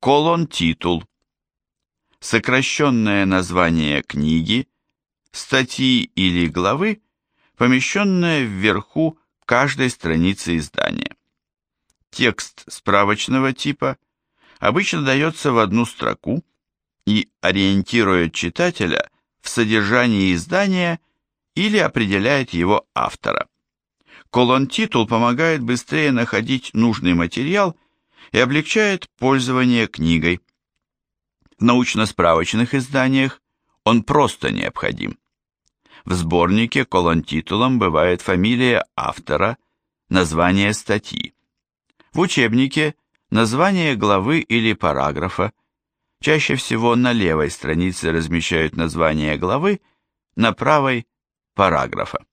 Колон-титул. Сокращенное название книги, статьи или главы, помещенное вверху каждой страницы издания. Текст справочного типа обычно дается в одну строку и ориентирует читателя в содержании издания или определяет его автора. Колон-титул помогает быстрее находить нужный материал и облегчает пользование книгой. В научно-справочных изданиях он просто необходим. В сборнике колонтитулом бывает фамилия автора, название статьи. В учебнике название главы или параграфа. Чаще всего на левой странице размещают название главы, на правой – параграфа.